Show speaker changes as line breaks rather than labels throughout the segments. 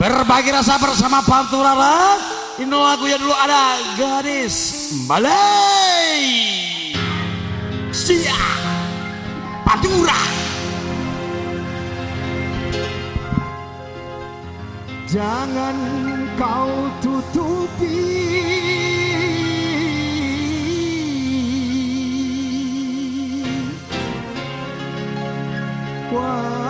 Berbagi rasa bersama Panturara. Ini lagunya dulu ada Gadis Balai. Sia Pantura.
Jangan kau tutupi wajahmu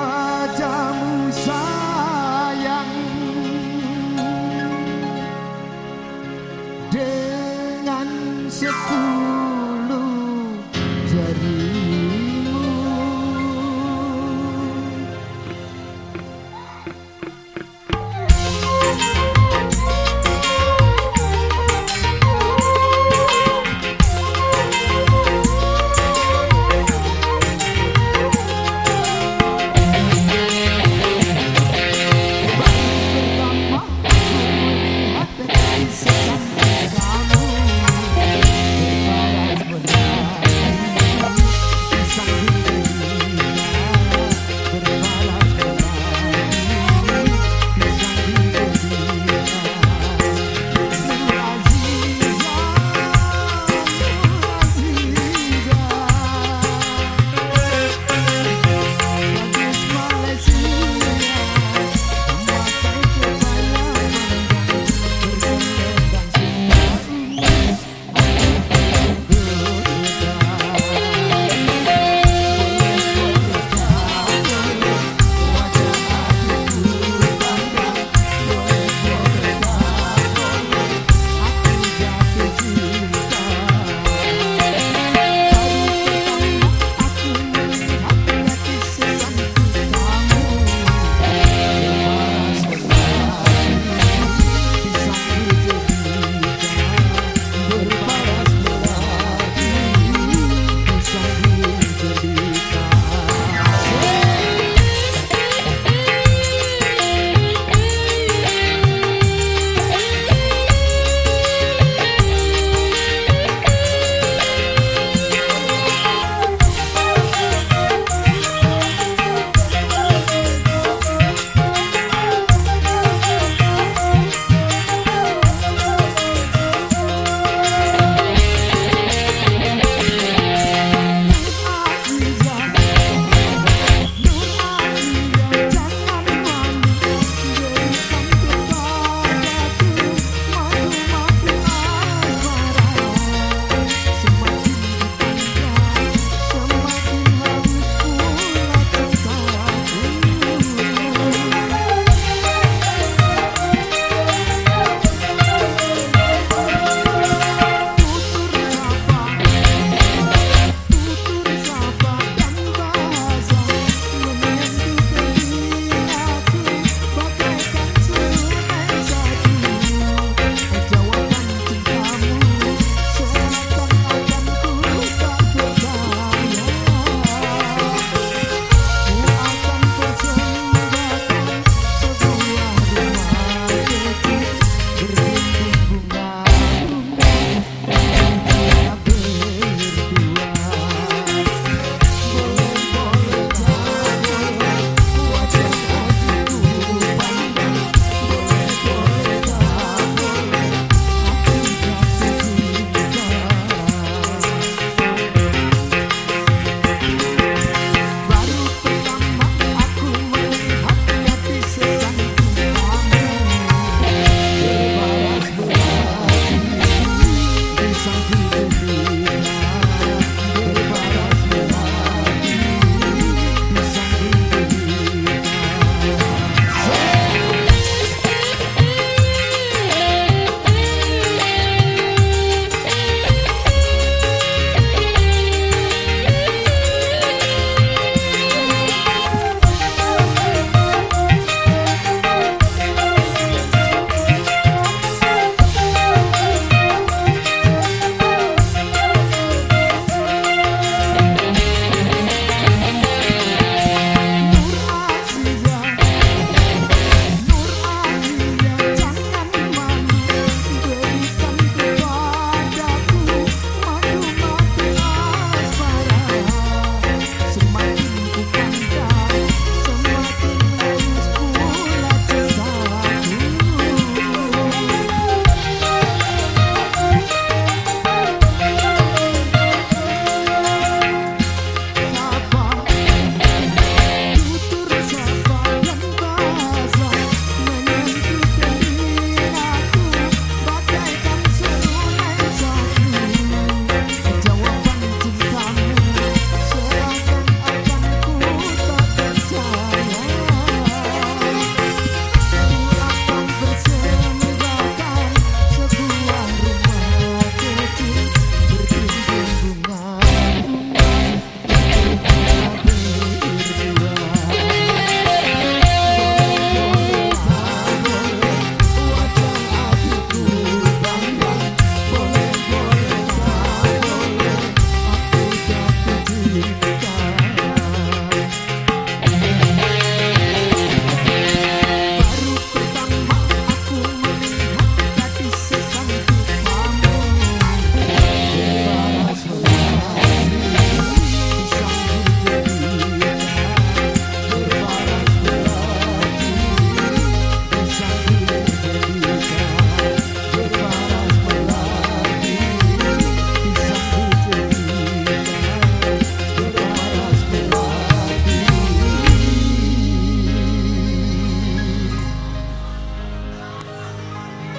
Yeah.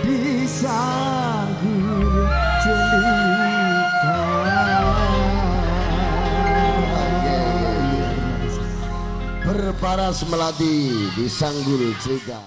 disanggur celita
Berparas Melati di Sanggul cerita.